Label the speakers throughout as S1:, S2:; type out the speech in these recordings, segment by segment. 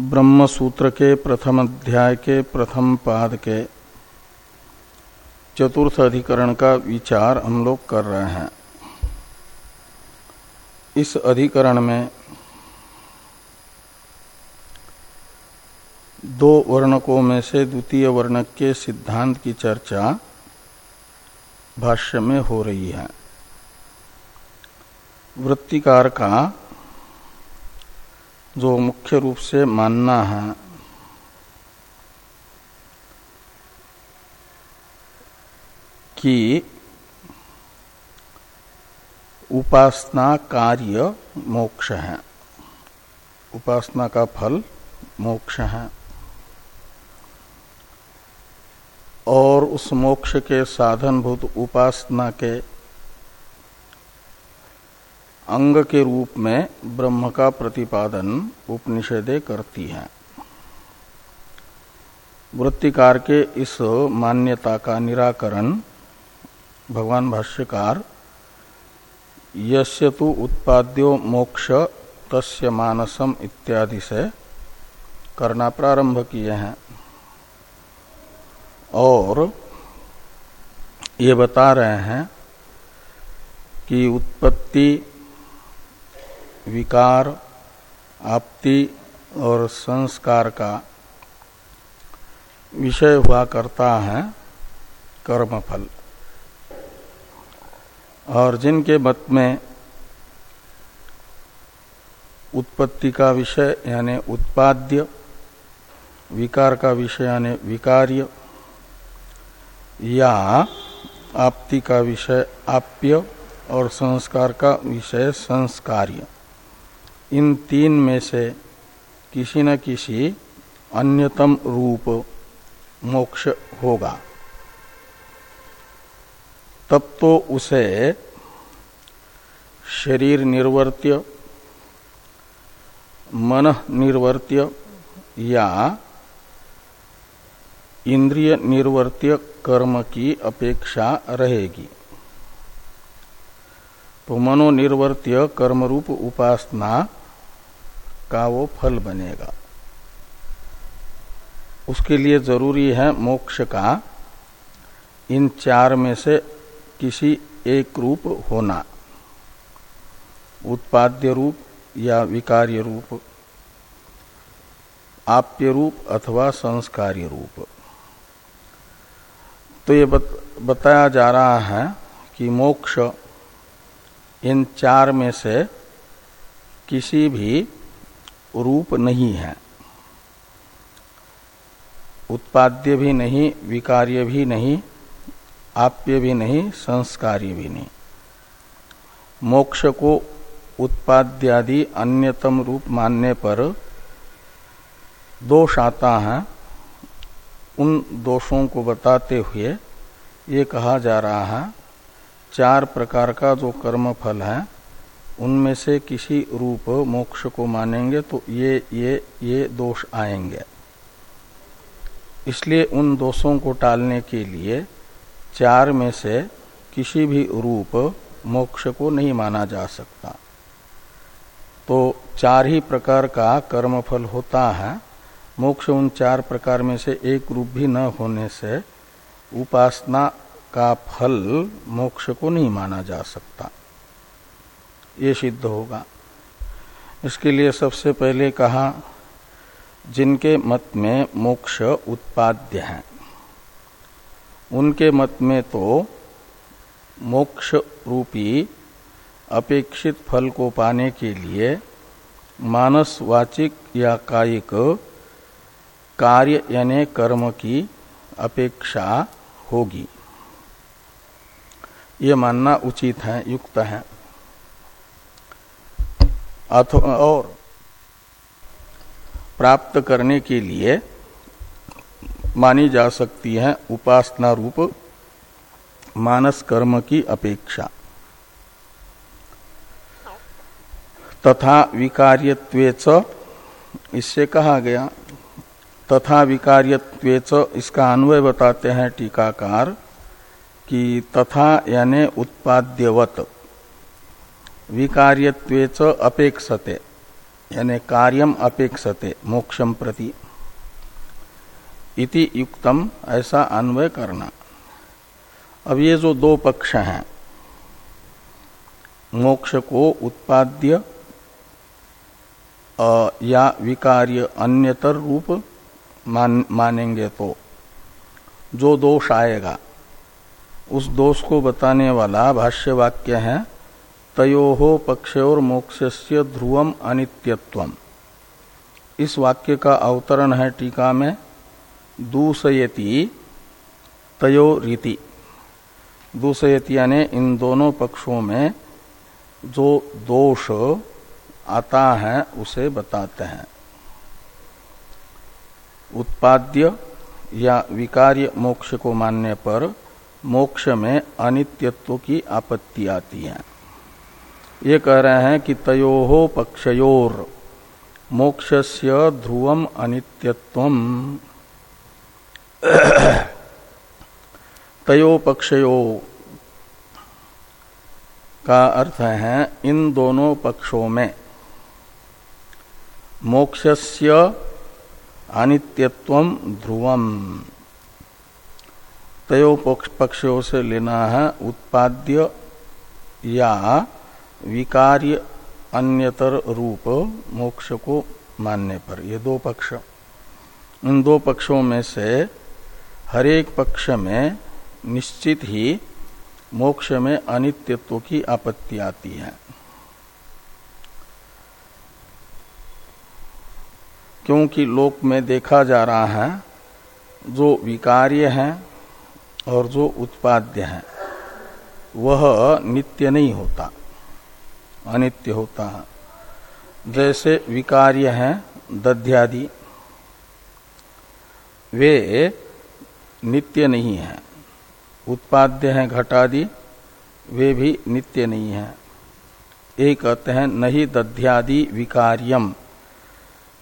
S1: ब्रह्म सूत्र के प्रथम अध्याय के प्रथम पाद के चतुर्थ अधिकरण का विचार हम लोग कर रहे हैं। इस अधिकरण में दो वर्णकों में से द्वितीय वर्णक के सिद्धांत की चर्चा भाष्य में हो रही है। वृत्तिकार का जो मुख्य रूप से मानना है। कि उपासना कार्य मोक्ष है। उपासना का फल मोक्ष है। और उस मोक्ष के साधनभूत उपासना के अंग के रूप में ब्रह्म का प्रतिपादन उपनिषदे करती है। वृत्तिकार के इस मान्यता का निराकरण भगवान भाष्यकार तो उत्पाद्यो मोक्ष तस्य मानसम इत्यादि से करना प्रारंभ किए हैं। और ये बता रहे हैं कि उत्पत्ति विकार आपति और संस्कार का विषय हुआ करता है कर्मफल। और जिनके मत में उत्पत्ति का विषय यानी उत्पाद्य, विकार का विषय यानी विकार्य, या आपति का विषय आप्य और संस्कार का विषय संस्कार्य। इन तीन में से किसी न किसी अन्यतम रूप मोक्ष होगा। तब तो उसे शरीर निर्वर्त्य, मन निर्वर्त्य या इंद्रिय निर्वर्त्य कर्म की अपेक्षा रहेगी। तो मनोनिर्वर्त्य कर्मरूप उपासना का वो फल बनेगा। उसके लिए ज़रूरी है मोक्ष का। इन चार में से किसी एक रूप होना। उत्पाद्य रूप या विकार्य रूप आप्य रूप अथवा संस्कार्य रूप। तो ये बत, बताया जा रहा है कि मोक्ष इन चार में से किसी भी रूप नहीं है। उत्पाद्य भी नहीं, विकार्य भी नहीं, आप्य भी नहीं, संस्कार्य भी नहीं। मोक्ष को उत्पाद्यादि अन्यतम रूप मानने पर दोष आता है। उन दोषों को बताते हुए ये कहा जा रहा है, चार प्रकार का जो कर्म फल है उनमें से किसी रूप मोक्ष को मानेंगे तो ये ये ये दोष आएँगे। इसलिए उन दोषों को टालने के लिए चार में से किसी भी रूप मोक्ष को नहीं माना जा सकता। तो चार ही प्रकार का कर्मफल होता है। मोक्ष उन चार प्रकार में से एक रूप भी न होने से उपासना का फल मोक्ष को नहीं माना जा सकता। ये सिद्ध होगा। इसके लिए सबसे पहले कहा, जिनके मत में मोक्ष उत्पाद्य है। उनके मत में तो मोक्ष रूपी अपेक्षित फल को पाने के लिए मानस वाचिक या कायिक कार्य यानी कर्म की अपेक्षा होगी। ये मानना उचित है, युक्त है। और प्राप्त करने के लिए मानी जा सकती है उपासना रूप मानस कर्म की अपेक्षा। तथा विकार्यत्वेच इससे कहा गया, तथा विकार्यत्वेच इसका अन्वय बताते हैं टीकाकार कि तथा यानि उत्पाद्यवत। विकार्यत्वेच अपेक्षते यानी कार्यम अपेक्षते मोक्षम प्रति। इति युक्तम ऐसा अन्वय करना। अब ये जो दो पक्ष हैं मोक्ष को उत्पाद्य या विकार्य अन्यतर रूप मान, मानेंगे तो जो दोष आएगा उस दोष को बताने वाला भाष्य वाक्य है तयो पक्षोर मोक्षस्य ध्रुवम अनित्यत्वम। इस वाक्य का अवतरण है टीका में, दूसयति तयो रीति। दूसयति यानी इन दोनों पक्षों में जो दोष आता है, उसे बताते हैं। उत्पाद्य या विकार्य मोक्ष को मानने पर मोक्ष में अनित्यत्व की आपत्ति आती है। ये कह रहे हैं कि तयो पक्षयोर, मोक्षस्य ध्रुवम अनित्यत्व तयो पक्षयो का अर्थ है इन दोनों पक्षों में, मोक्षस्य अनित्यत्व ध्रुवम। तयो पक्षों से लेना है उत्पाद्य या विकार्य अन्यतर रूप मोक्ष को मानने पर। ये दो पक्ष। इन दो पक्षों में से हरेक पक्ष में निश्चित ही मोक्ष में अनित्यत्व की आपत्ति आती है। क्योंकि लोक में देखा जा रहा है, जो विकार्य है और जो उत्पाद्य है, वह नित्य नहीं होता। अनित्य होता है। जैसे विकार्य है, दध्यादि। वे नित्य नहीं है। उत्पाद्य है घटादि, वे भी नित्य नहीं है। एक कहते हैं नहीं दध्यादि विकार्यम,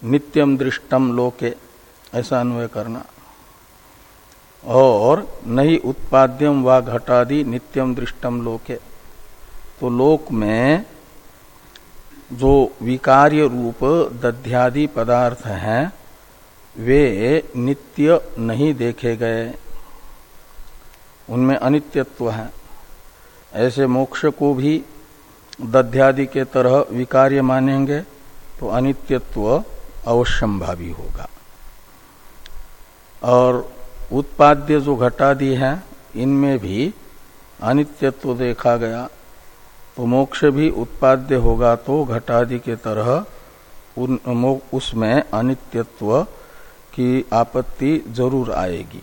S1: नित्यम दृष्टम लोके, ऐसा अन्वय करना। और नहीं उत्पाद्यम व घटादि, नित्यम दृष्टम लोके। तो लोक में जो विकार्य रूप दध्यादि पदार्थ हैं, वे नित्य नहीं देखे गए। उनमें अनित्यत्व है। ऐसे मोक्ष को भी दध्यादि के तरह विकार्य मानेंगे तो अनित्यत्व अवश्यंभावी होगा। और उत्पाद्य जो घटादि है, इनमें भी अनित्यत्व देखा गया। मोक्ष भी उत्पाद्य होगा तो घटादि के तरह उसमें अनित्यत्व की आपत्ति ज़रूर आएगी।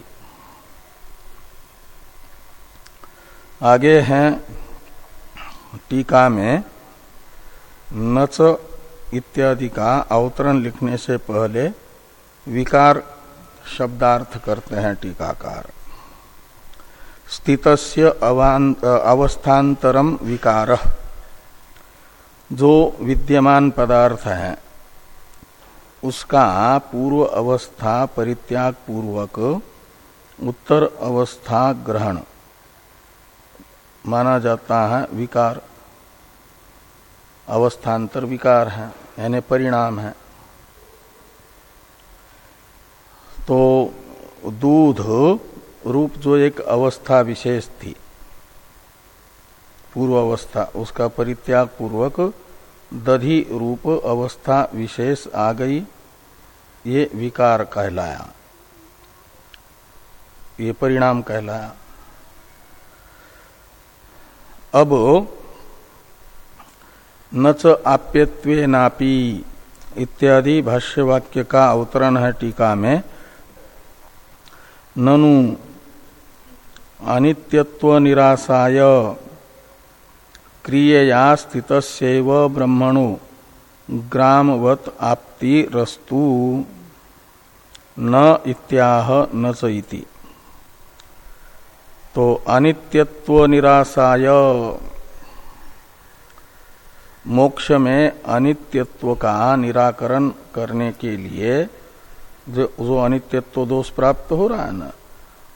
S1: आगे हैं टीका में नच इत्यादि का अवतरण लिखने से पहले विकार शब्दार्थ करते हैं टीकाकार। स्थितस्य अवस्थान्तरम विकार। जो विद्यमान पदार्थ है, उसका पूर्व अवस्था परित्याग पूर्वक उत्तर अवस्था ग्रहण माना जाता है विकार। अवस्थान्तर विकार है, यानी परिणाम है। तो दूध रूप जो एक अवस्था विशेष थी। पूर्व अवस्था, उसका परित्याग पूर्वक दधि रूप अवस्था विशेष आ गई, ये विकार कहलाया। ये परिणाम कहलाया। अब न च आप्यत्वे नापी इत्यादि भाष्यवाक्य का अवतरण है टीका में। ननु अनित्यत्व निराशाय क्रियया स्थित ब्रह्मणु। ग्रामवत आपति रस्तु न इत्याह न चीति तो अनित्यत्व निराशाय मोक्ष में अनित्यत्व का निराकरण करने के लिए जो, जो अनित्यत्व दोष प्राप्त हो रहा है ना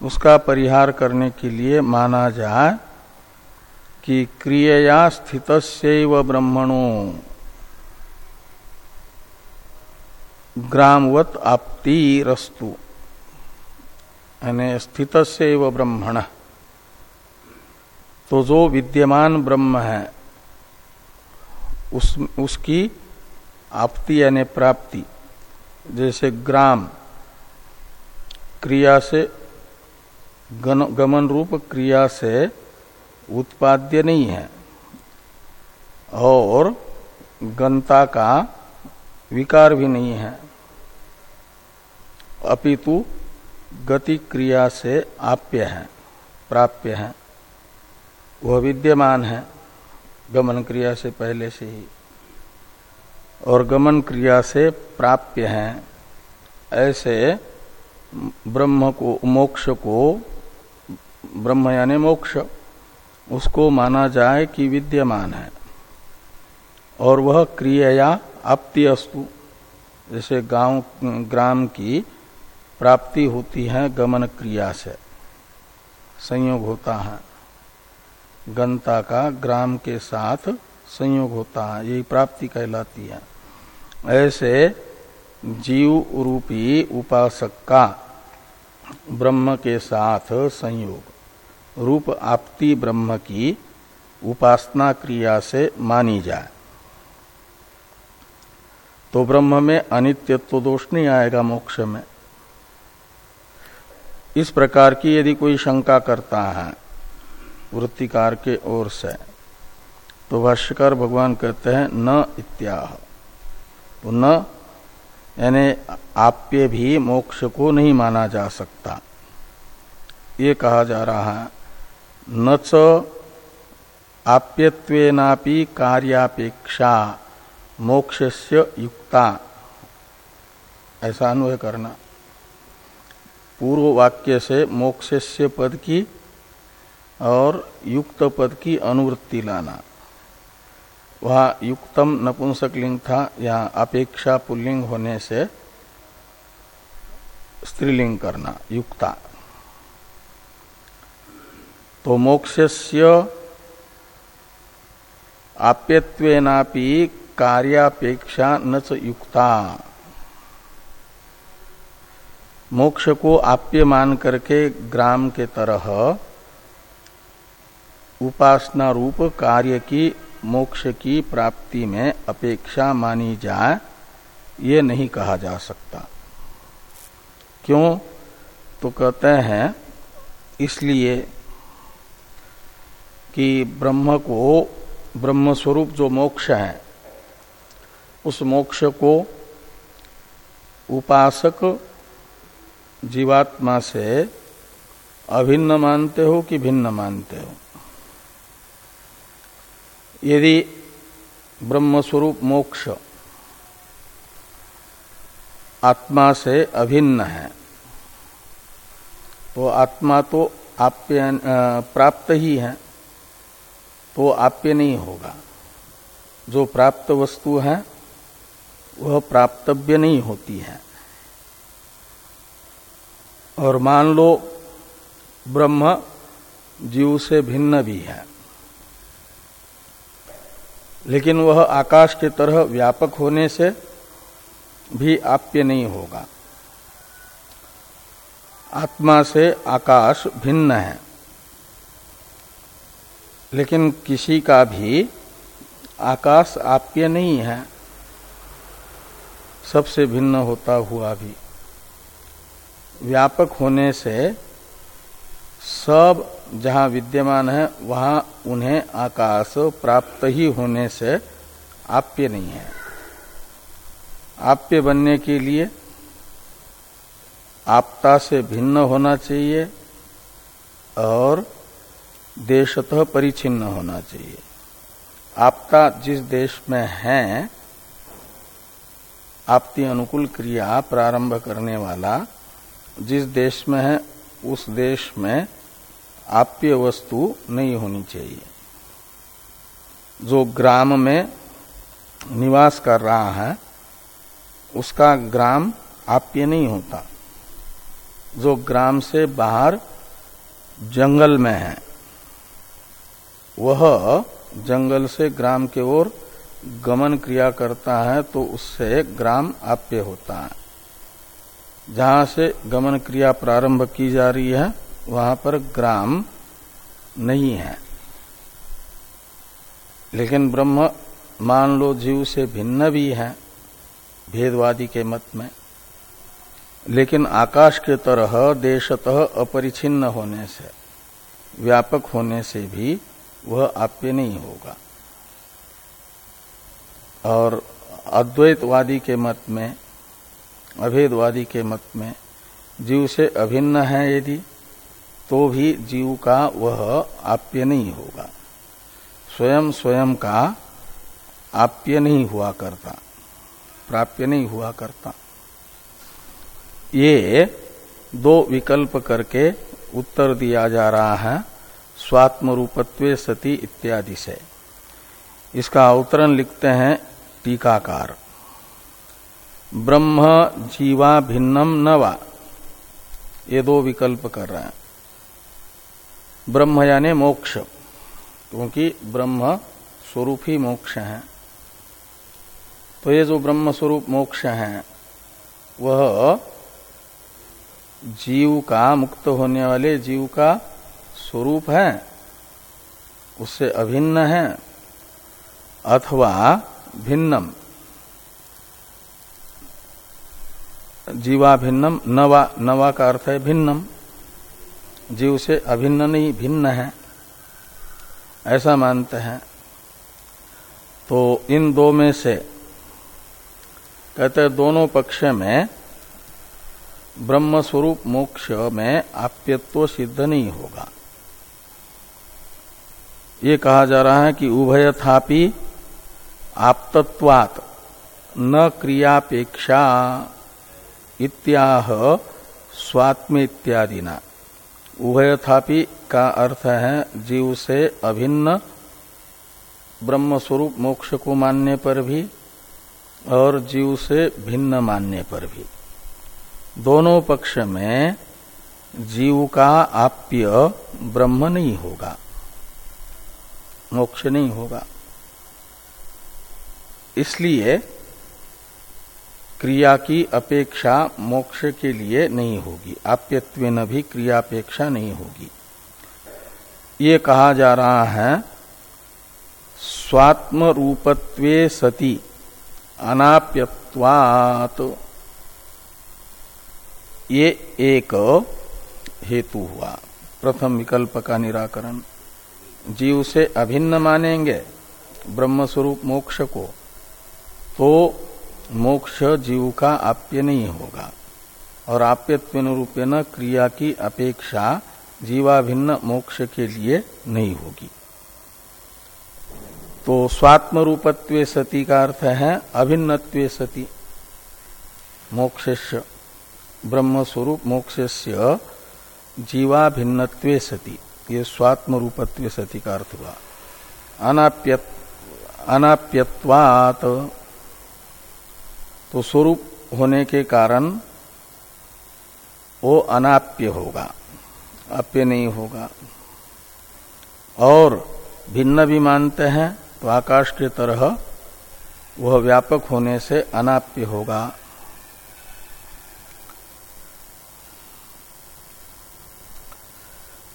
S1: उसका परिहार करने के लिए माना जाए कि क्रियया स्थित ब्रह्मणो। ग्रामवत आपती रस्तु यानी स्थित ब्रह्मण। तो जो विद्यमान ब्रह्म है, उस, उसकी आपती यानी प्राप्ति, जैसे ग्राम क्रिया से गमन रूप क्रिया से उत्पाद्य नहीं है। और गंता का विकार भी नहीं है। अपितु गति क्रिया से आप्य है, प्राप्य है। वह विद्यमान है, गमन क्रिया से पहले से ही। और गमन क्रिया से प्राप्य है, ऐसे ब्रह्म को, मोक्ष को ब्रह्म यानी मोक्ष, उसको माना जाए कि विद्यमान है। और वह क्रिया आपति अस्तु, जैसे गाँव, ग्राम की प्राप्ति होती है गमन क्रिया से। संयोग होता है। गंता का ग्राम के साथ संयोग होता है, यही प्राप्ति कहलाती है। ऐसे जीव रूपी उपासक का ब्रह्म के साथ संयोग। रूप आपती ब्रह्म की उपासना क्रिया से मानी जाए। तो ब्रह्म में अनित्यत्व दोष नहीं आएगा मोक्ष में। इस प्रकार की यदि कोई शंका करता है वृत्तिकार के ओर से तो भाष्यकार भगवान कहते हैं, न इत्याह। तो न, यानी आप्य भी मोक्ष को नहीं माना जा सकता। ये कहा जा रहा है न च आप्यत्वेनापि कार्यापेक्षा मोक्षस्य युक्ता। ऐसा अन्वय करना। पूर्व वाक्य से मोक्षस्य पद की और युक्त पद की अनुवृत्ति लाना। वह युक्तम नपुंसक लिंग था या अपेक्षा पुल्लिंग होने से स्त्रीलिंग करना, युक्ता। तो मोक्षस्य आप्यत्वेनापि कार्यापेक्षा न युक्ता। मोक्ष को आप्य मान करके ग्राम के तरह उपासना रूप कार्य की, मोक्ष की प्राप्ति में अपेक्षा मानी जाए, ये नहीं कहा जा सकता। क्यों? तो कहते हैं, इसलिए कि ब्रह्म को, ब्रह्म स्वरूप जो मोक्ष है, उस मोक्ष को उपासक जीवात्मा से अभिन्न मानते हो कि भिन्न मानते हो? यदि ब्रह्म स्वरूप मोक्ष आत्मा से अभिन्न है तो आत्मा तो आप प्राप्त ही है। तो आप्य नहीं होगा। जो प्राप्त वस्तु है, वह प्राप्तव्य नहीं होती है। और मान लो, ब्रह्म जीव से भिन्न भी है। लेकिन वह आकाश के तरह व्यापक होने से भी आप्य नहीं होगा। आत्मा से आकाश भिन्न है। लेकिन किसी का भी आकाश आप्य नहीं है। सबसे भिन्न होता हुआ भी। व्यापक होने से सब जहाँ विद्यमान है, वहाँ उन्हें आकाश प्राप्त ही होने से आप्य नहीं है। आप्य बनने के लिए आपता से भिन्न होना चाहिए और देशतः परिचिन्न होना चाहिए। आपता जिस देश में है आपती अनुकूल क्रिया प्रारंभ करने वाला जिस देश में है, उस देश में आप्य वस्तु नहीं होनी चाहिए। जो ग्राम में निवास कर रहा है, उसका ग्राम आप्य नहीं होता। जो ग्राम से बाहर जंगल में है वह जंगल से ग्राम के ओर गमन क्रिया करता है तो उससे ग्राम आप्य होता है। जहाँ से गमन क्रिया प्रारंभ की जा रही है, वहाँ पर ग्राम नहीं है। लेकिन ब्रह्म मान लो जीव से भिन्न भी है, भेदवादी के मत में। लेकिन आकाश के तरह देशतः अपरिछिन्न होने से, व्यापक होने से भी वह आप्य नहीं होगा। और अद्वैतवादी के मत में, अभेदवादी के मत में जीव से अभिन्न है यदि तो भी जीव का वह आप्य नहीं होगा। स्वयं स्वयं का आप्य नहीं हुआ करता, प्राप्य नहीं हुआ करता। ये दो विकल्प करके उत्तर दिया जा रहा है। स्वात्म रूपत्व सती इत्यादि से। इसका अवतरण लिखते हैं टीकाकार। ब्रह्म जीवा भिन्नम नवा ये दो विकल्प कर रहे हैं। ब्रह्म यानी मोक्ष, क्योंकि ब्रह्म स्वरूप ही मोक्ष है। तो ये जो ब्रह्म स्वरूप मोक्ष है, वह जीव का मुक्त होने वाले, जीव का स्वरूप है, उससे अभिन्न है, अथवा भिन्नम। जीवा भिन्नम नवा नवा का अर्थ है भिन्नम। जीव से अभिन्न नहीं, भिन्न है, ऐसा मानते हैं। तो इन दो में से, कहते दोनों पक्ष में ब्रह्म स्वरूप मोक्ष में आप्यत्व सिद्ध नहीं होगा। ये कहा जा रहा है कि उभय थापि आपतत्वात न क्रियापेक्षा इत्याह स्वात्म इत्यादि ना उभय थापि का अर्थ है जीव से अभिन्न ब्रह्म स्वरूप मोक्ष को मानने पर भी और जीव से भिन्न मानने पर भी। दोनों पक्ष में जीव का आप्य ब्रह्म नहीं होगा। मोक्ष नहीं होगा। इसलिए क्रिया की अपेक्षा मोक्ष के लिए नहीं होगी। आप्यत्व न भी क्रियापेक्षा नहीं होगी। ये कहा जा रहा है स्वात्म रूपत्वे सती अनाप्यवात ये एक हेतु हुआ। प्रथम विकल्प का निराकरण। जीव से अभिन्न मानेंगे ब्रह्म स्वरूप मोक्ष को तो मोक्ष जीव का आप्य नहीं होगा। और आप्यत्व न क्रिया की अपेक्षा जीवाभिन्न मोक्ष के लिए नहीं होगी। तो स्वात्म रूपत्व सती का अर्थ है अभिन्नत्व सती। मोक्ष ब्रह्म स्वरूप मोक्ष से जीवा सती। ये स्वात्म रूपत्व सती का अर्थ हुआ। अनाप्य अनाप्यवात तो स्वरूप होने के कारण वो अनाप्य होगा, अप्य नहीं होगा। और भिन्न भी मानते हैं तो आकाश के तरह वह व्यापक होने से अनाप्य होगा।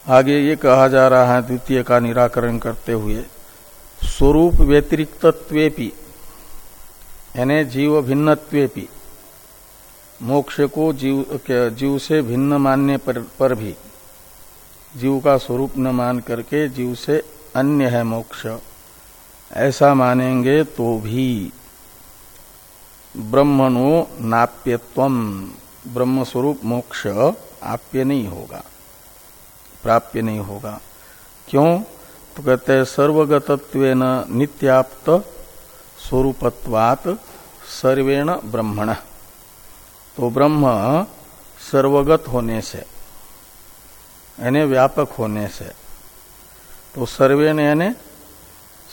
S1: आगे ये कहा जा रहा है द्वितीय का निराकरण करते हुए स्वरूप व्यतिरिक्तत्वेपि यानी जीव भिन्नत्वेपि मोक्ष को जीव जीव से भिन्न मानने पर, पर भी जीव का स्वरूप न मान करके जीव से अन्य है मोक्ष ऐसा मानेंगे तो भी। ब्रह्मणो नाप्यत्व ब्रह्म स्वरूप मोक्ष आप्य नहीं होगा। प्राप्य नहीं होगा। क्यों? तो कहते हैं सर्वगतत्व नित्याप्त स्वरूपत्वात सर्वेण ब्रह्मण। तो ब्रह्म सर्वगत होने से, यानी व्यापक होने से तो सर्वेण यानी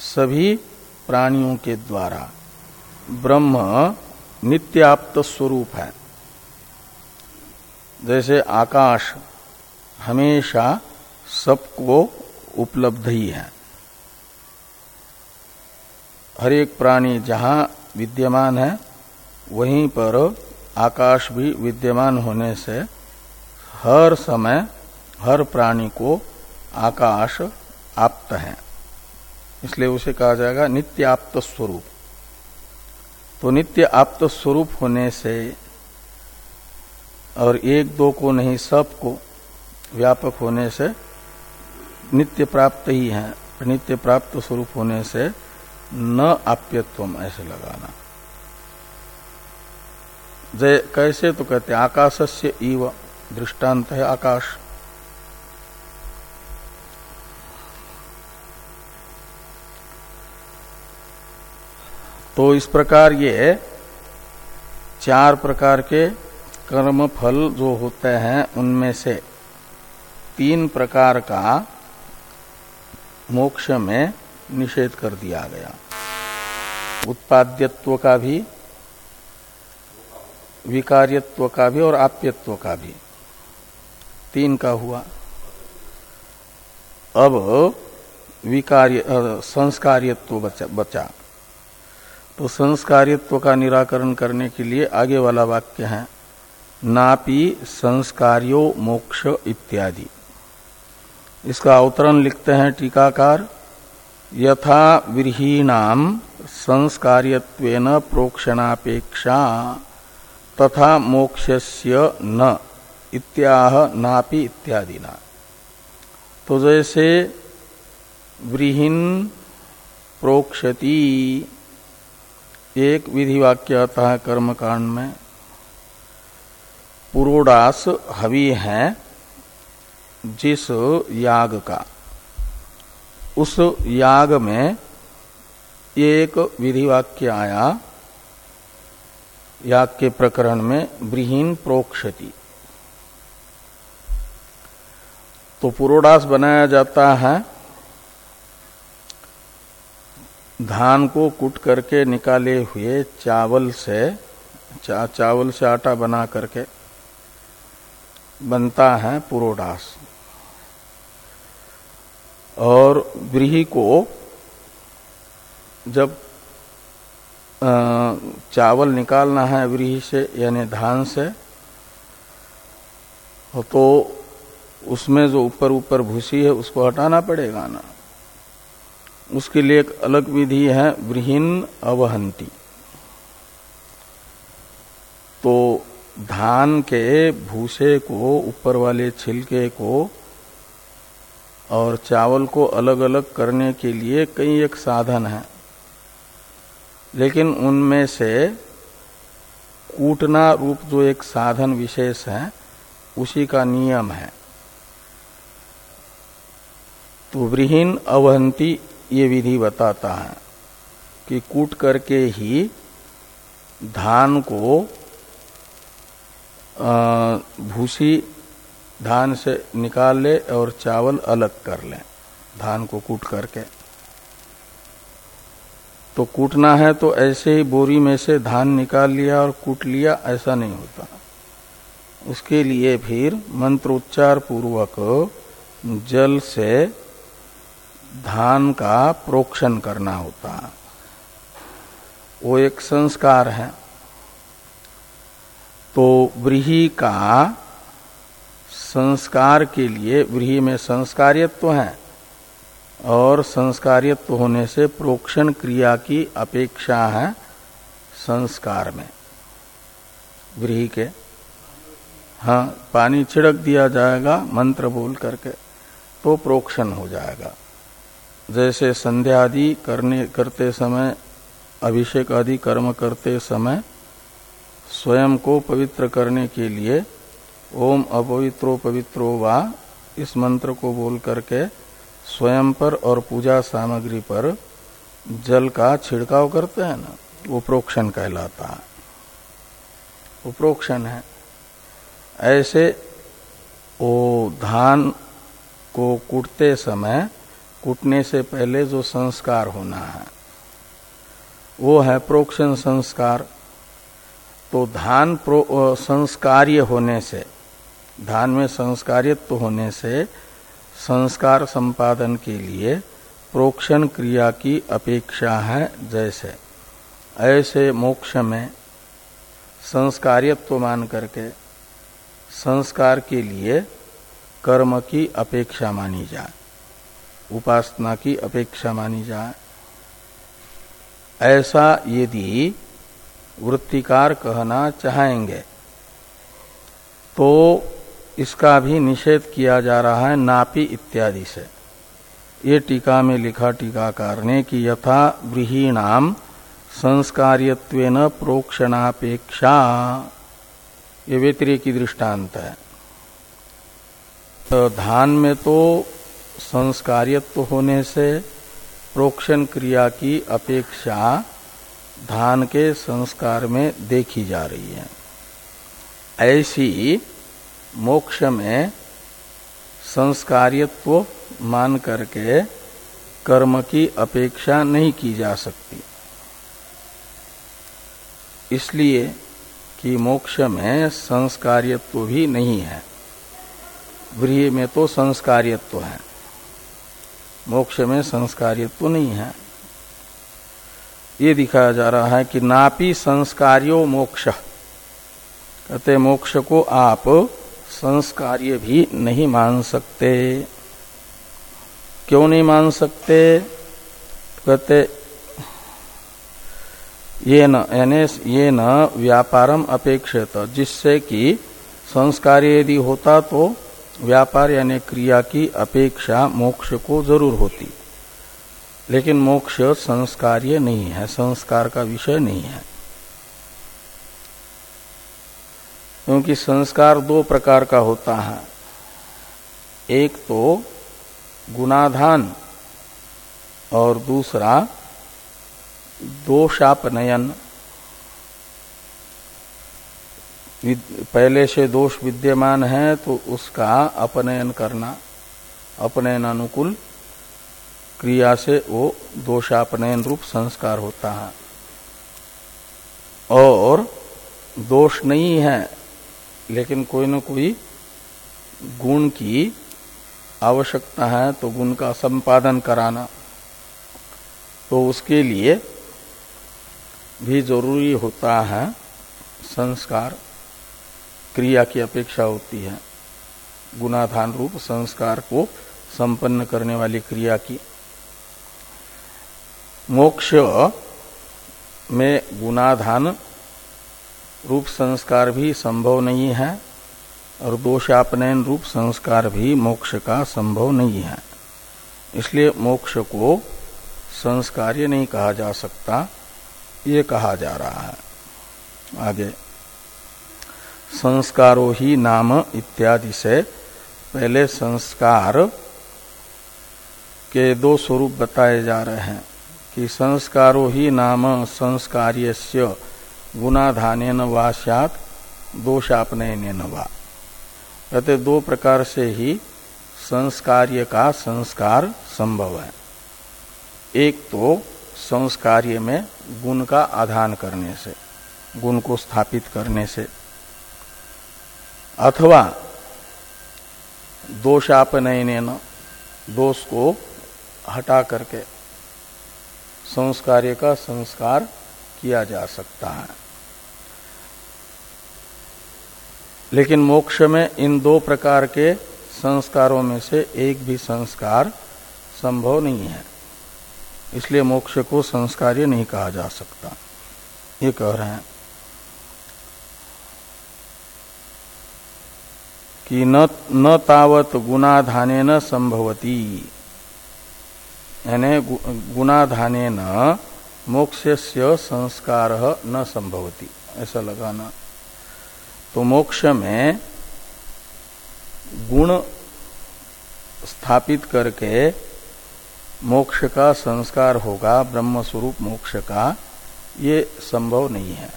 S1: सभी प्राणियों के द्वारा ब्रह्म नित्याप्त स्वरूप है। जैसे आकाश हमेशा सबको उपलब्ध ही है। हर एक प्राणी जहाँ विद्यमान है, वहीं पर आकाश भी विद्यमान होने से हर समय हर प्राणी को आकाश आप्त है। इसलिए उसे कहा जाएगा नित्य आप्त स्वरूप। तो नित्य आप्त स्वरूप होने से और एक दो को नहीं सबको व्यापक होने से नित्य प्राप्त ही है, नित्य प्राप्त स्वरूप होने से न आप्यत्व ऐसे लगाना। जय, कैसे तो कहते आकाश से इव दृष्टांत है आकाश। तो इस प्रकार ये चार प्रकार के कर्म फल जो होते हैं, उनमें से तीन प्रकार का मोक्ष में निषेध कर दिया गया। उत्पाद्यत्व का भी विकार्यत्व का भी और आप्यत्व का भी। तीन का हुआ। अब विकार्य संस्कार्यत्व बचा, बचा। तो संस्कारित्व का निराकरण करने के लिए आगे वाला वाक्य है नापी संस्कार्यो मोक्ष इत्यादि। इसका अवतरण लिखते हैं टीकाकार, यथा विरहीणाम संस्कार्यत्वेन प्रोक्षणापेक्षा तथा मोक्षस्य न, इत्याह नापी इत्यादि ना तो जैसे व्रीहीन प्रोक्षति, एक विधि वाक्य आता है कर्म कांड में, पुरोडास हवि है जिस याग का उस याग में एक विधि वाक्य आया याग के प्रकरण में ब्रीहीन प्रोक्षति। तो पुरोडास बनाया जाता है धान को कूट करके निकाले हुए चावल से चा, चावल से आटा बना करके बनता है पुरोडास। और व्रीही को जब चावल निकालना है व्रीही से, यानी धान से तो उसमें जो ऊपर ऊपर भूसी है, उसको हटाना पड़ेगा ना। उसके लिए एक अलग विधि है वृहीन अवहंती। तो धान के भूसे को, ऊपर वाले छिलके को और चावल को अलग अलग करने के लिए कई एक साधन है। लेकिन उनमें से कूटना रूप जो एक साधन विशेष है, उसी का नियम है। तो वृहीन अवहंती ये विधि बताता है कि कूट करके ही धान को भूसी धान से निकाल ले और चावल अलग कर ले। धान को कूट करके। तो कूटना है तो ऐसे ही बोरी में से धान निकाल लिया और कूट लिया, ऐसा नहीं होता। उसके लिए फिर मंत्रोच्चार पूर्वक जल से धान का प्रोक्षण करना होता। है वो एक संस्कार है। तो व्रीही का संस्कार के लिए व्रीही में संस्कारित्व है और संस्कारित्व होने से प्रोक्षण क्रिया की अपेक्षा है संस्कार में। व्रीही के। हाँ पानी छिड़क दिया जाएगा, मंत्र बोल करके तो प्रोक्षण हो जाएगा। जैसे संध्या आदि करने, करते समय, अभिषेक आदि कर्म करते समय, स्वयं को पवित्र करने के लिए ओम अपवित्रो पवित्रो वा, इस मंत्र को बोल करके स्वयं पर और पूजा सामग्री पर जल का छिड़काव करते हैं ना, वो प्रोक्षण कहलाता है। वो है। ऐसे वो धान को कूटते समय, कूटने से पहले जो संस्कार होना है, वो है प्रोक्षण संस्कार। तो धान संस्कार्य होने से धान में संस्कारित्व होने से संस्कार संपादन के लिए प्रोक्षण क्रिया की अपेक्षा है जैसे। ऐसे मोक्ष में संस्कारित्व मान करके संस्कार के लिए कर्म की अपेक्षा मानी जाए, उपासना की अपेक्षा मानी जाए। ऐसा यदि वृत्तिकार कहना चाहेंगे तो इसका भी निषेध किया जा रहा है, नापी इत्यादि से। ये टीका में लिखा टीकाकार ने कि यथा व्रीहीणाम संस्कार्यत्वेन प्रोक्षणापेक्षा। ये व्यतिरेकी दृष्टांत है। तो धान में तो संस्कार्यत्व होने से प्रोक्षण क्रिया की अपेक्षा धान के संस्कार में देखी जा रही है। ऐसी मोक्ष में संस्कार्यत्व मान करके कर्म की अपेक्षा नहीं की जा सकती। इसलिए कि मोक्ष में संस्कार्यत्व भी नहीं है। गृह में तो संस्कार्यत्व है। मोक्ष में संस्कार्यत्व नहीं है। ये दिखाया जा रहा है कि नापी संस्कार्यो मोक्ष। कहते मोक्ष को आप संस्कार्य भी नहीं मान सकते। क्यों नहीं मान सकते? कहते, ये न, यानी ये न व्यापारम अपेक्षित। जिससे कि संस्कार यदि होता तो व्यापार यानी क्रिया की अपेक्षा मोक्ष को ज़रूर होती। लेकिन मोक्ष संस्कार्य नहीं है, संस्कार का विषय नहीं है। क्योंकि संस्कार दो प्रकार का होता है। एक तो गुणाधान और दूसरा दोषापनयन। पहले से दोष विद्यमान है तो उसका अपनयन करना, अपनयन अनुकूल क्रिया से वो दोषापनयन रूप संस्कार होता है। और दोष नहीं है लेकिन कोई न कोई गुण की आवश्यकता है तो गुण का संपादन कराना। तो उसके लिए भी ज़रूरी होता है संस्कार, क्रिया की अपेक्षा होती है। गुणाधान रूप संस्कार को संपन्न करने वाली क्रिया की। मोक्ष में गुणाधान रूप संस्कार भी संभव नहीं है और दोषापनयन रूप संस्कार भी मोक्ष का संभव नहीं है। इसलिए मोक्ष को संस्कार्य नहीं कहा जा सकता, ये कहा जा रहा है। आगे, संस्कारो ही नाम इत्यादि से पहले संस्कार के दो स्वरूप बताए जा रहे हैं कि संस्कारो ही नाम संस्कार्य गुणाधान वा सत दोषापनयन वा। कहते दो प्रकार से ही संस्कार्य का संस्कार संभव है। एक तो संस्कार्य में गुण का आधान करने से, गुण को स्थापित करने से। अथवा दोषापनयन दोष को हटा करके संस्कार्य का संस्कार किया जा सकता है। लेकिन मोक्ष में इन दो प्रकार के संस्कारों में से एक भी संस्कार संभव नहीं है। इसलिए मोक्ष को संस्कार्य नहीं कहा जा सकता। ये कह रहे हैं कि न न तावत गुणाधाने न संभवती। यानी गुणाधाने न मोक्ष से संस्कार न संभवती। ऐसा लगाना। तो मोक्ष में गुण स्थापित करके मोक्ष का संस्कार होगा ब्रह्म स्वरूप मोक्ष का, ये संभव नहीं है।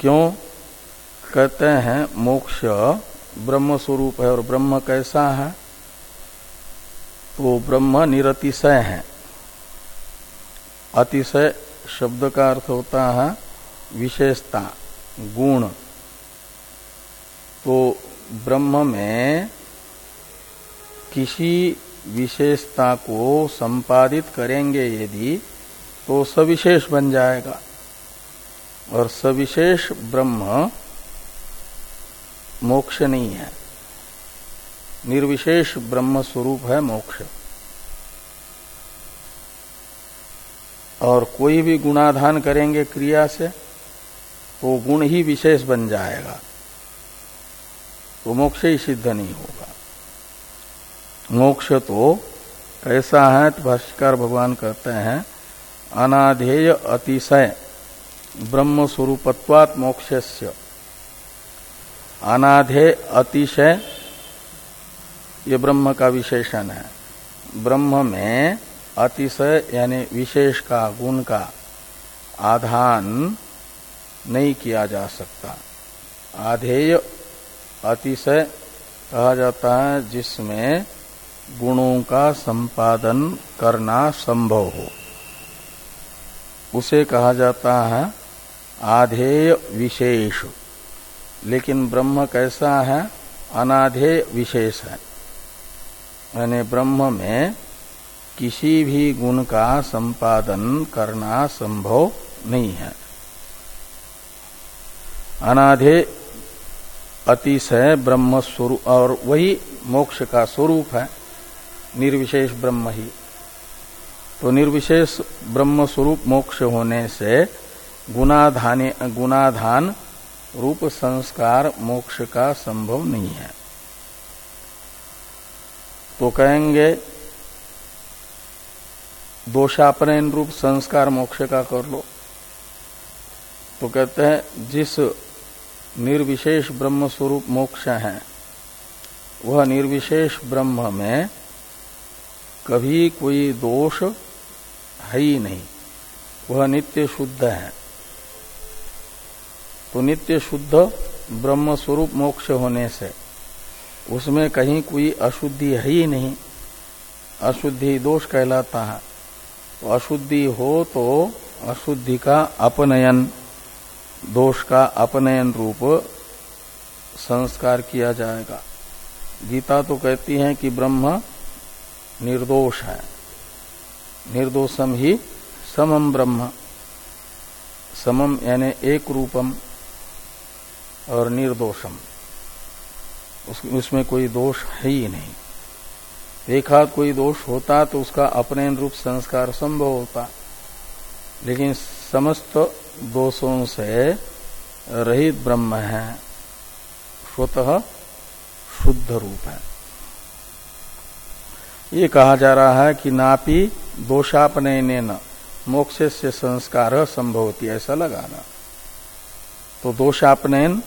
S1: क्यों? कहते हैं, मोक्ष ब्रह्म स्वरूप है और ब्रह्म कैसा है? तो ब्रह्म निरतिशय है। अतिशय शब्द का अर्थ होता है विशेषता, गुण। तो ब्रह्म में किसी विशेषता को संपादित करेंगे यदि तो सविशेष बन जाएगा। और सविशेष ब्रह्म मोक्ष नहीं है। निर्विशेष ब्रह्म स्वरूप है मोक्ष। और कोई भी गुणाधान करेंगे क्रिया से तो गुण ही विशेष बन जाएगा। तो मोक्ष ही सिद्ध नहीं होगा। मोक्ष तो कैसा है तो भाष्यकार भगवान कहते हैं, अनाधेय अतिशय ब्रह्म स्वरूपत्वात मोक्षस्य। अनाधे अतिशय, ये ब्रह्म का विशेषण है। ब्रह्म में अतिशय यानी विशेष का गुण का आधान नहीं किया जा सकता। आधेय अतिशय कहा जाता है जिसमें गुणों का संपादन करना संभव हो। उसे कहा जाता है आधेय विशेष। लेकिन ब्रह्म कैसा है? अनाधेय विशेष है। यानी ब्रह्म में किसी भी गुण का संपादन करना संभव नहीं है। अनाधे अतिशय ब्रह्म स्वरूप और वही मोक्ष का स्वरूप है। निर्विशेष ब्रह्म ही। तो निर्विशेष ब्रह्म स्वरूप मोक्ष होने से गुणाधान गुणाधान रूप संस्कार मोक्ष का संभव नहीं है। तो कहेंगे दोषापनयन रूप संस्कार मोक्ष का कर लो। तो कहते हैं, जिस निर्विशेष ब्रह्म स्वरूप मोक्ष है, वह निर्विशेष ब्रह्म में कभी कोई दोष है ही नहीं। वह नित्य शुद्ध है। तो नित्य शुद्ध ब्रह्म स्वरूप मोक्ष होने से उसमें कहीं कोई अशुद्धि है ही नहीं। अशुद्धि दोष कहलाता है। अशुद्धि हो तो अशुद्धि का अपनयन, दोष का अपनयन रूप संस्कार किया जाएगा। गीता तो कहती है कि ब्रह्म निर्दोष है। निर्दोषम ही समम ब्रह्म। समम यानी एक रूपम और निर्दोषम। उसमें कोई दोष है ही नहीं। एक हाथ कोई दोष होता तो उसका अपने रूप संस्कार संभव होता। लेकिन समस्त दोषों से रहित ब्रह्म है, स्वतः शुद्ध रूप है। ये कहा जा रहा है कि नापी दोषापनयन मोक्ष से संस्कार संभव होती ऐसा लगाना। तो दोषापनयन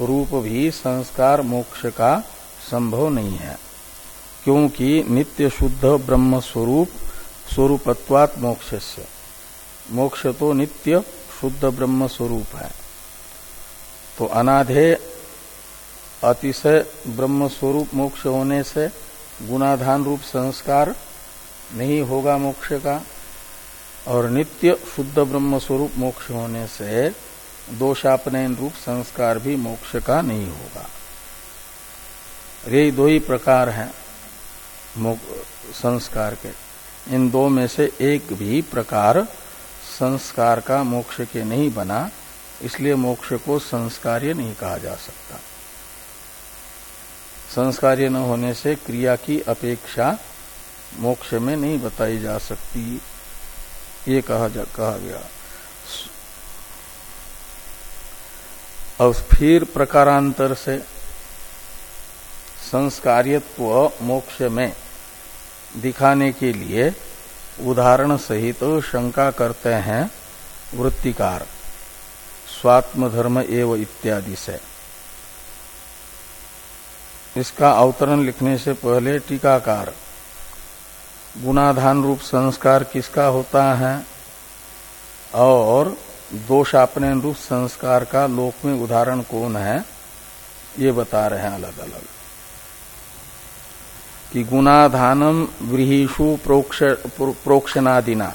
S1: रूप भी संस्कार मोक्ष का संभव नहीं है। क्योंकि नित्य शुद्ध ब्रह्म स्वरूप स्वरूपत्वात मोक्ष से मोक्ष तो नित्य शुद्ध ब्रह्म स्वरूप है। तो अनाधे अतिशय ब्रह्म स्वरूप मोक्ष होने से गुणाधान रूप संस्कार नहीं होगा मोक्ष का, और नित्य शुद्ध ब्रह्म स्वरूप मोक्ष होने से दोषापनयन रूप संस्कार भी मोक्ष का नहीं होगा। ये दो ही प्रकार हैं। संस्कार के। इन दो में से एक भी प्रकार संस्कार का मोक्ष के नहीं बना, इसलिए मोक्ष को संस्कार्य नहीं कहा जा सकता। संस्कार्य न होने से क्रिया की अपेक्षा मोक्ष में नहीं बताई जा सकती। ये कहा जा, कहा गया। और फिर प्रकारांतर से संस्कार्यत्व मोक्ष में दिखाने के लिए उदाहरण सहित तो शंका करते हैं वृत्तिकार स्वात्म धर्म एव इत्यादि से। इसका अवतरण लिखने से पहले टीकाकार, गुणाधान रूप संस्कार किसका होता है? और दोष अपने रूप संस्कार का लोक में उदाहरण कौन है? ये बता रहे हैं अलग अलग कि गुणाधानम व्रीहिषु प्रोक्ष प्रोक्षणादिना।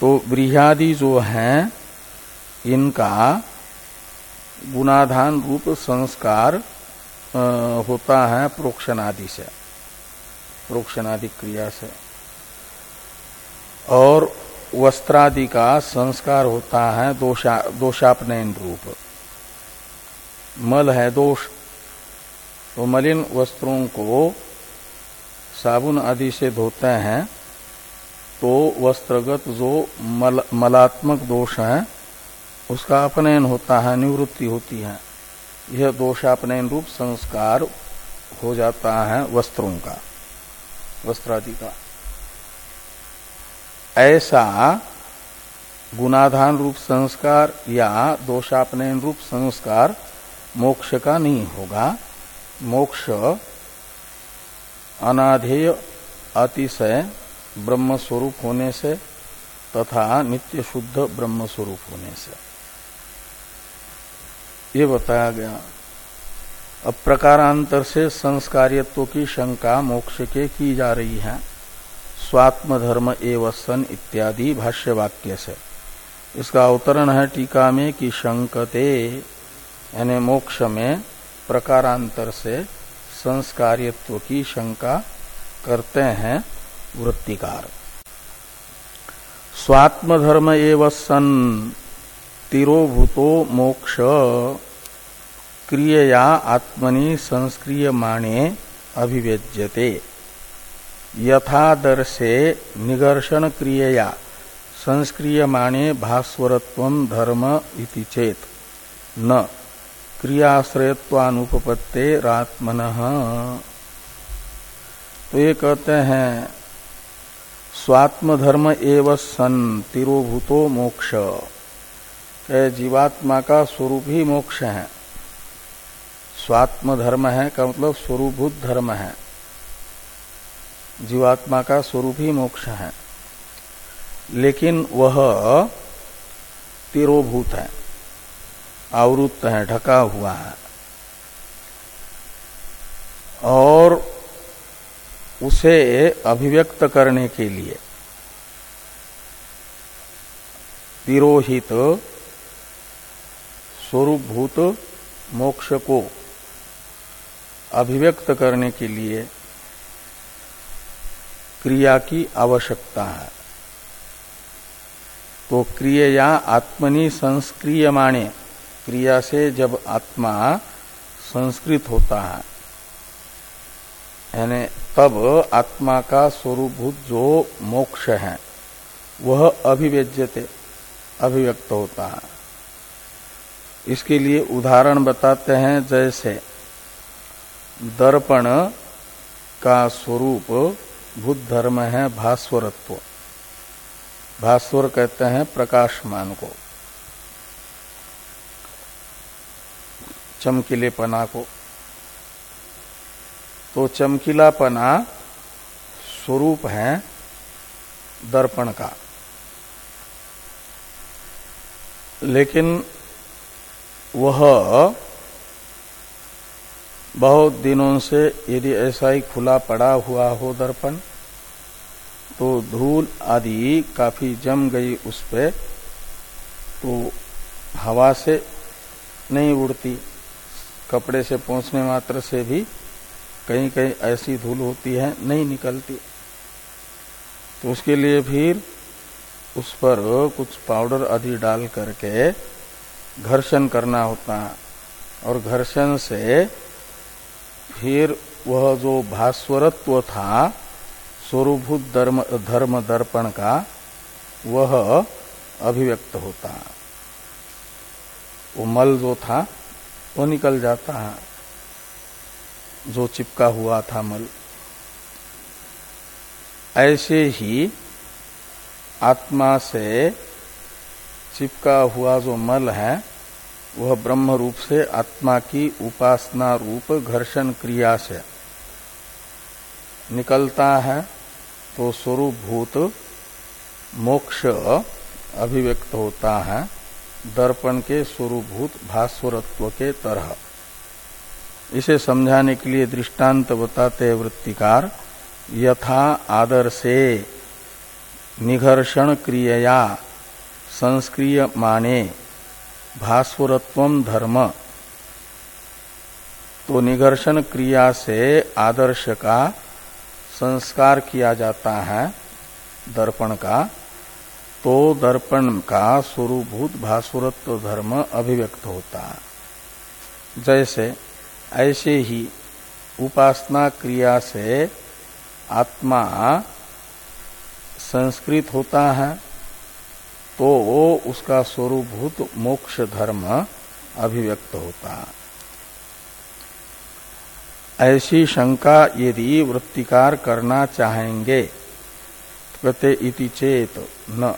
S1: तो व्रीहादि जो हैं, इनका गुणाधान रूप संस्कार होता है प्रोक्षणादि से, प्रोक्षणादि क्रिया से। और वस्त्रादि का संस्कार होता है दोषा दोषापनयन रूप। मल है दोष तो मलिन वस्त्रों को साबुन आदि से धोते हैं तो वस्त्रगत जो मल, मलात्मक दोष है उसका अपनयन होता है निवृत्ति होती है। यह दोषापनयन रूप संस्कार हो जाता है वस्त्रों का वस्त्रादि का। ऐसा गुणाधान रूप संस्कार या दोषापनयन रूप संस्कार मोक्ष का नहीं होगा। मोक्ष, अनाधेय, अतिशय ब्रह्म स्वरूप होने से तथा नित्य शुद्ध ब्रह्म स्वरूप होने से। ये बताया गया। अब प्रकारांतर से संस्कार्यत्व की शंका मोक्ष के की जा रही है। स्वात्म धर्म एवं सन इत्यादि भाष्य वाक्य से। इसका अवतरण है टीका में कि शंकते, यानी मोक्ष में प्रकारांतर से संस्कार्यत्व की शंका करते हैं वृत्तिकार। स्वात्म धर्म एवं सन तिरोभूतो मोक्ष क्रियया आत्मनि संस्क्रिय माने अभिव्यज्यते। यथादर्शे निगर्षण क्रियया संस्क्रिय माने भास्वरत्व धर्म इति चेत। न। क्रियाश्रयत्वानुपत्ते रात्मन। तो ये कहते हैं स्वात्म धर्म एवं सन तिरोभूतो मोक्ष। जीवात्मा का स्वरूप ही मोक्ष है। स्वात्म धर्म है का मतलब स्वरूभूत धर्म है। जीवात्मा का स्वरूप ही मोक्ष है। लेकिन वह तिरोभूत है। आवृत्त है, ढका हुआ है। और उसे अभिव्यक्त करने के लिए तिरोहित स्वरूपभूत मोक्ष को अभिव्यक्त करने के लिए क्रिया की आवश्यकता है। तो क्रिया आत्मनि संस्क्रिय माने क्रिया से जब आत्मा संस्कृत होता है, यानी तब आत्मा का स्वरूपभूत जो मोक्ष है, वह अभिव्यज्यते, अभिव्यक्त होता है। इसके लिए उदाहरण बताते हैं, जैसे दर्पण का स्वरूप भूत धर्म है भास्वरत्व। भास्वर कहते हैं प्रकाशमान को। चमकीलेपना को। तो चमकीलापना स्वरूप है दर्पण का। लेकिन वह बहुत दिनों से यदि ऐसा ही खुला पड़ा हुआ हो दर्पण तो धूल आदि काफ़ी जम गई उस पे तो हवा से नहीं उड़ती। कपड़े से पहुँचने मात्र से भी कहीं कहीं ऐसी धूल होती है, नहीं निकलती। तो उसके लिए फिर उस पर कुछ पाउडर आदि डाल करके घर्षण करना होता है। और घर्षण से फिर वह जो भास्वरत्व था स्वरूभूत धर्म धर्म दर्पण का, वह अभिव्यक्त होता। वो मल जो था वो निकल जाता है। जो चिपका हुआ था मल। ऐसे ही आत्मा से चिपका हुआ जो मल है, वह ब्रह्म रूप से आत्मा की उपासना रूप घर्षण क्रिया से निकलता है तो स्वरूप भूत मोक्ष अभिव्यक्त होता है। दर्पण के स्वरूपभूत भास्वरत्व के तरह। इसे समझाने के लिए दृष्टांत बताते वृत्तिकार, यथा आदर से निघर्षण क्रियया संस्क्रिय माने भास्वरत्व धर्म। तो निघर्षण क्रिया से आदर्श का संस्कार किया जाता है दर्पण का। तो दर्पण का स्वरूभूत भासुरत्व धर्म अभिव्यक्त होता। है जैसे, ऐसे ही उपासना क्रिया से आत्मा संस्कृत होता है तो उसका स्वरूभूत मोक्ष धर्म अभिव्यक्त होता। ऐसी शंका यदि वृत्तिकार करना चाहेंगे इति चेत न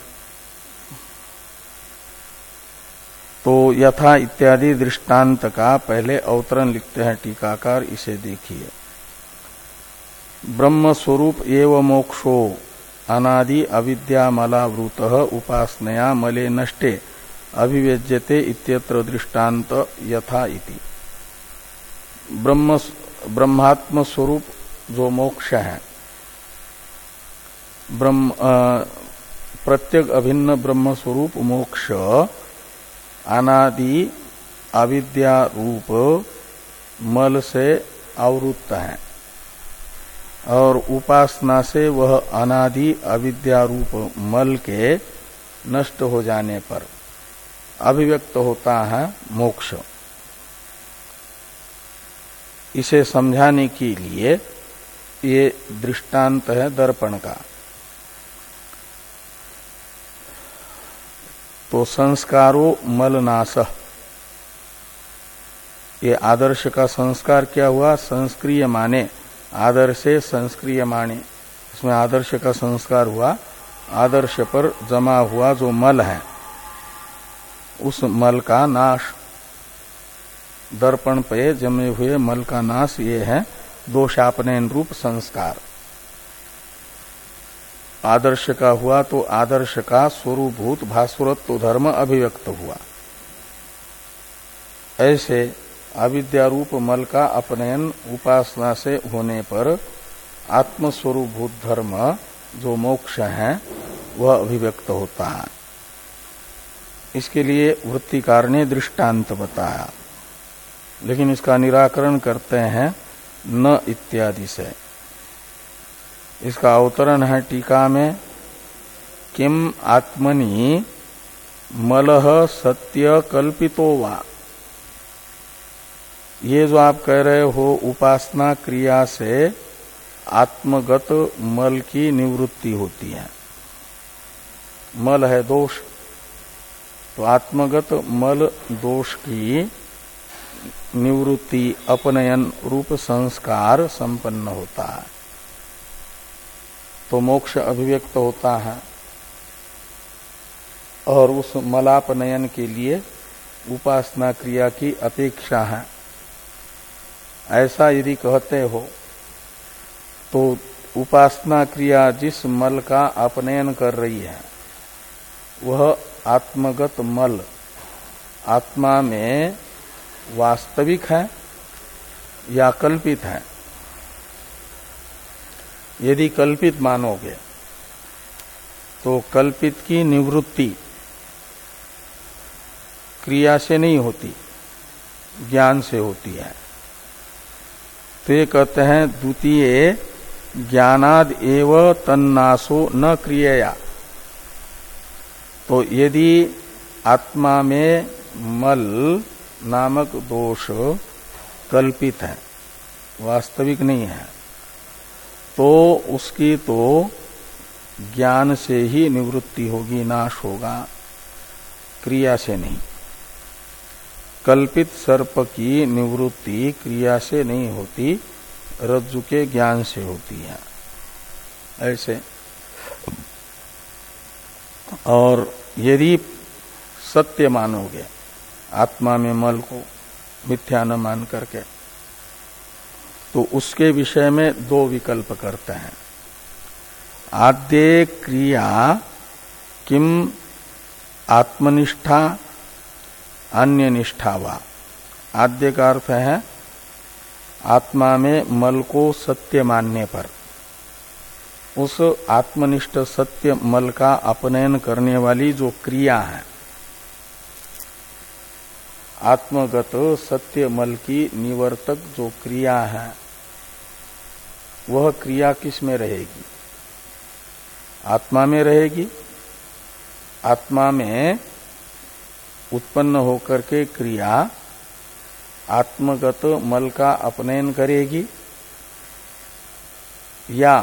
S1: तो यथा इत्यादि दृष्टांत का पहले अवतरण लिखते हैं, टीकाकार, इसे देखिए। ब्रह्म स्वरूप एव मोक्षो, अनादि अविद्यामलावृत उपासनया मले नष्टे, अभिव्यज्यते इत्यत्र दृष्टांत यथा इति। ब्रह्म ब्रह्मात्म स्वरूप जो मोक्ष है, ब्रह्म प्रत्येक अभिन्न ब्रह्म स्वरूप मोक्ष अनादि अविद्या रूप मल से आवृत्त है। और उपासना से वह अनादि अविद्या रूप मल के नष्ट हो जाने पर अभिव्यक्त होता है मोक्ष। इसे समझाने के लिए ये दृष्टांत है दर्पण का। तो संस्कारो मलनाश। ये आदर्श का संस्कार क्या हुआ? संस्क्रिय माने। आदर्शे संस्क्रिय माने। इसमें आदर्श का संस्कार हुआ। आदर्श पर जमा हुआ जो मल है। उस मल का नाश। दर्पण पे जमे हुए मल का नाश ये है। दोषापनयन रूप संस्कार। आदर्श का हुआ तो आदर्श का स्वरूभूत भास्वरत्व धर्म अभिव्यक्त हुआ। ऐसे अविद्यारूप मल का अपनयन उपासना से होने पर आत्मस्वरूभूत धर्म जो मोक्ष है, वह अभिव्यक्त होता है। इसके लिए वृत्तिकार ने दृष्टांत बताया। लेकिन इसका निराकरण करते हैं न इत्यादि से। इसका अवतरण है टीका में, किम आत्मनि मलह सत्य कल्पितो वा। ये जो आप कह रहे हो उपासना क्रिया से आत्मगत मल की निवृत्ति होती है। मल है दोष तो आत्मगत मल दोष की निवृत्ति, अपनयन रूप संस्कार संपन्न होता है। तो मोक्ष अभिव्यक्त होता है। और उस मलापनयन के लिए उपासना क्रिया की अपेक्षा है। ऐसा यदि कहते हो तो उपासना क्रिया जिस मल का अपनयन कर रही है, वह आत्मगत मल, आत्मा में वास्तविक है या कल्पित है? यदि कल्पित मानोगे तो कल्पित की निवृत्ति क्रिया से नहीं होती, ज्ञान से होती है। तो ये कहते हैं, द्वितीय, ज्ञानाद एव तन्नासो न क्रिया तो यदि आत्मा में मल नामक दोष कल्पित है, वास्तविक नहीं है तो उसकी तो ज्ञान से ही निवृत्ति होगी, नाश होगा, क्रिया से नहीं। कल्पित सर्प की निवृत्ति क्रिया से नहीं होती, रज्जु के ज्ञान से होती है। ऐसे। और यदि सत्य मानोगे, आत्मा में मल को मिथ्या न मान करके तो उसके विषय में दो विकल्प करते हैं। आद्य क्रिया किम आत्मनिष्ठा अन्य निष्ठा वा। आद्य का अर्थ है आत्मा में मल को सत्य मानने पर। उस आत्मनिष्ठ सत्य मल का अपनयन करने वाली जो क्रिया है, आत्मगत सत्य मल की निवर्तक जो क्रिया है वह क्रिया किसमें रहेगी? आत्मा में रहेगी। आत्मा में उत्पन्न होकर के क्रिया आत्मगत मल का अपनयन करेगी या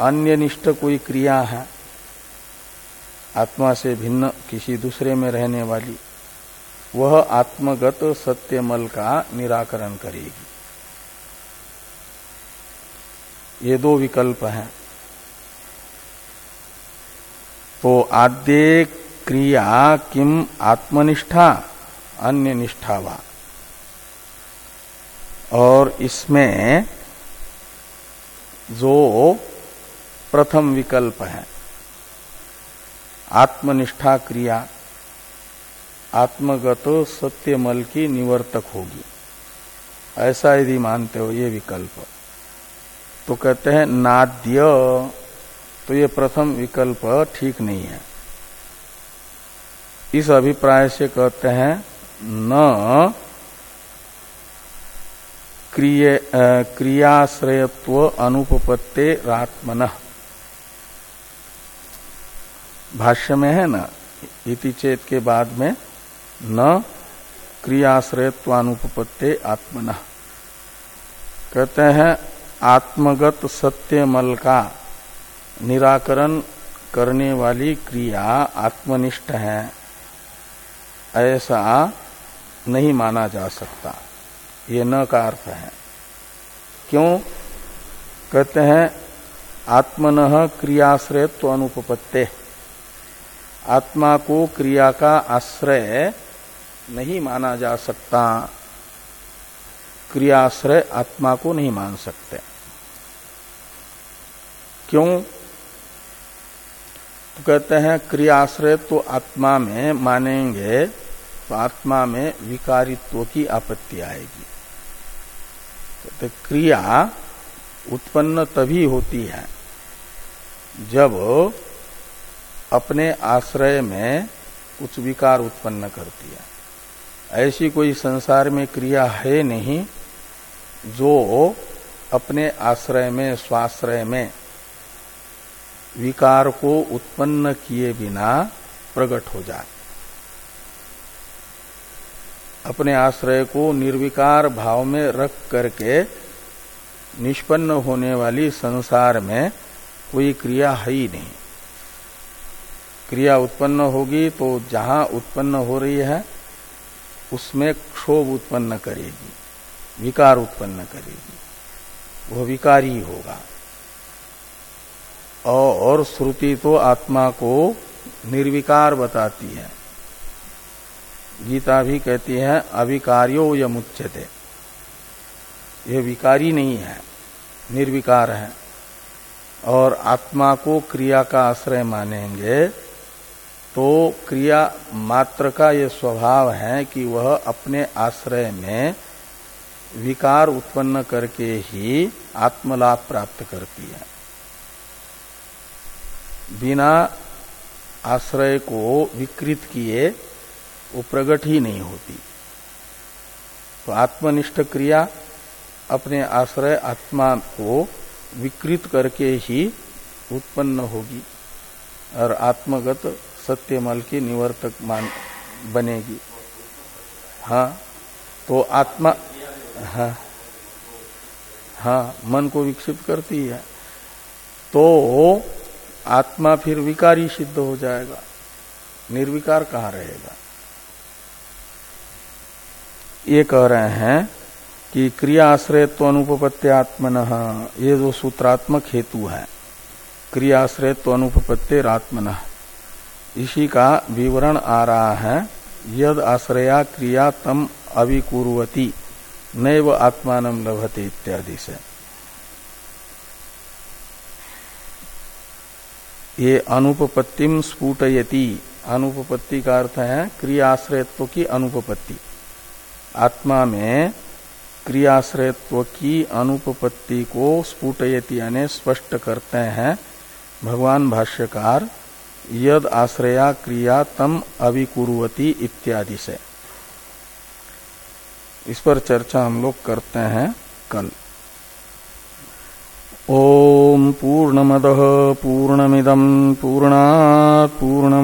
S1: अन्य निष्ठ कोई क्रिया है। आत्मा से भिन्न किसी दूसरे में रहने वाली, वह आत्मगत सत्य मल का निराकरण करेगी। ये दो विकल्प हैं। तो आद्य क्रिया किम आत्मनिष्ठा, अन्य निष्ठा वा। और इसमें जो प्रथम विकल्प है, आत्मनिष्ठा क्रिया, आत्मगत सत्यमल की निवर्तक होगी। ऐसा यदि मानते हो ये विकल्प। तो कहते हैं नाद्य। तो ये प्रथम विकल्प ठीक नहीं है। इस अभिप्राय से कहते हैं न क्रिय, क्रियाश्रयत्व अनुपत्ते रात्मन। भाष्य में है ना? इति चेत के बाद में न क्रियाश्रयत्व क्रियाश्रयत्वानुपत्ते आत्मन। कहते हैं आत्मगत सत्य मल का निराकरण करने वाली क्रिया आत्मनिष्ठ है। ऐसा नहीं माना जा सकता। ये न का अर्थ है। क्यों? कहते हैं, आत्मन क्रियाश्रयत्व अनुपत्ते आत्मा को क्रिया का आश्रय नहीं माना जा सकता। क्रियाश्रय आत्मा को नहीं मान सकते। क्यों? तो कहते हैं, क्रियाश्रय तो आत्मा में मानेंगे तो आत्मा में विकारित्व की आपत्ति आएगी। कहते क्रिया उत्पन्न तभी होती है, जब अपने आश्रय में कुछ विकार उत्पन्न करती है। ऐसी कोई संसार में क्रिया है नहीं जो अपने आश्रय में, स्वाश्रय में विकार को उत्पन्न किए बिना प्रकट हो जाए। अपने आश्रय को निर्विकार भाव में रख करके निष्पन्न होने वाली संसार में कोई क्रिया है ही नहीं। क्रिया उत्पन्न होगी तो जहाँ उत्पन्न हो रही है, उसमें क्षोभ उत्पन्न करेगी। विकार उत्पन्न करेगी। वह विकारी होगा। और श्रुति तो आत्मा को निर्विकार बताती है। गीता भी कहती है, अविकार्यो यमुच्यते। यह विकारी नहीं है, निर्विकार है। और आत्मा को क्रिया का आश्रय मानेंगे तो क्रिया मात्र का यह स्वभाव है कि वह अपने आश्रय में विकार उत्पन्न करके ही आत्मलाभ प्राप्त करती है। बिना आश्रय को विकृत किए वो प्रकट ही नहीं होती। तो आत्मनिष्ठ क्रिया अपने आश्रय आत्मा को विकृत करके ही उत्पन्न होगी और आत्मगत सत्यमल की निवर्तक मान बनेगी। हाँ तो आत्मा हाँ हाँ मन को विकसित करती है तो आत्मा फिर विकारी सिद्ध हो जाएगा, निर्विकार कहाँ रहेगा? ये कह रहे हैं कि क्रिया आश्रयत्व अनुपत्यात्मन ये जो सूत्रात्मक हेतु है, क्रिया आश्रयत्व अनुपत्तिरात्मन इसी का विवरण आ रहा है, यद आश्रया क्रिया तम अविकुर्वती नैव आत्मान लभते इत्यादि से। ये अनुपपत्तिम स्फुटयति। अनुपपत्ति का अर्थ है क्रियाश्रयत्व की अनुपपत्ति। आत्मा में क्रियाश्रयत्व की अनुपपत्ति को स्फुटयति यानी स्पष्ट करते हैं भगवान भाष्यकार, यद आश्रया क्रिया तम अविकुर्वती इत्यादि से। इस पर चर्चा हम लोग करते हैं कल। ओम पूर्णमद पूर्णमिदम पूर्णा पूर्ण